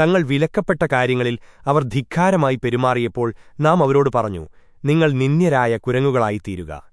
തങ്ങൾ വിലക്കപ്പെട്ട കാര്യങ്ങളിൽ അവർ ധിക്കാരമായി പെരുമാറിയപ്പോൾ നാം അവരോട് പറഞ്ഞു നിങ്ങൾ നിന്ദ്യരായ കുരങ്ങുകളായിത്തീരുക.